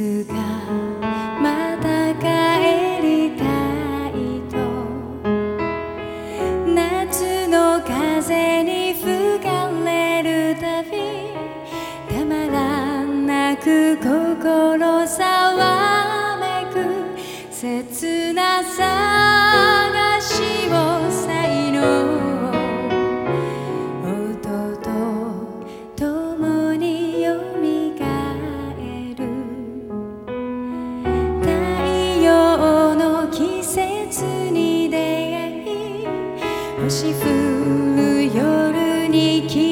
つがまた帰りたいと。夏の風に吹かれるたびたまらなく心さわめく切なさ星降る夜に消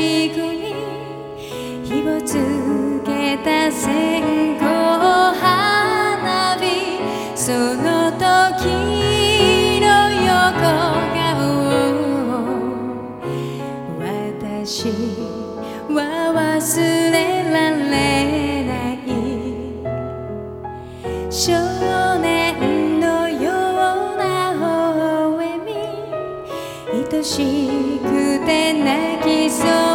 巡火をつけた線香花火その時の横顔を私は忘れられない少年のような微笑み愛しくて泣きそう。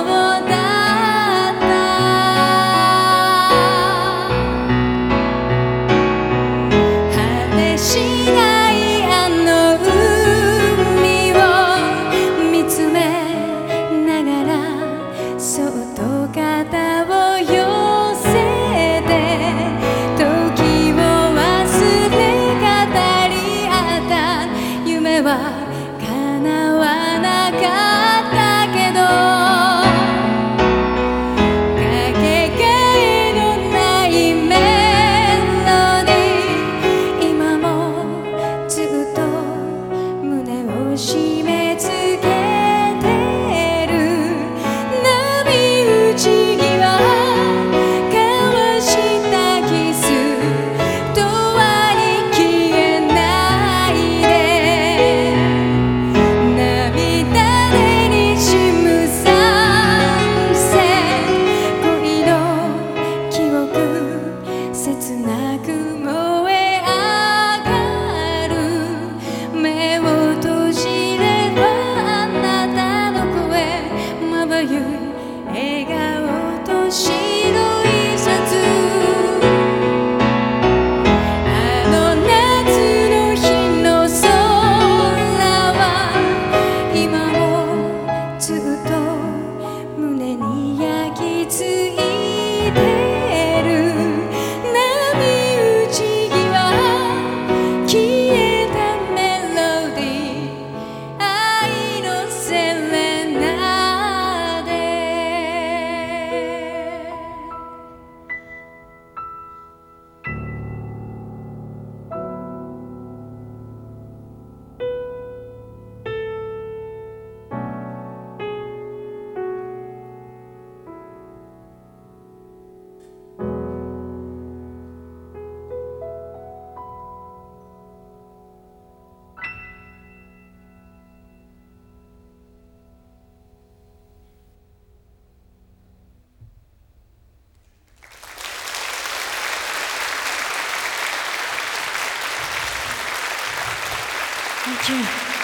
Thank you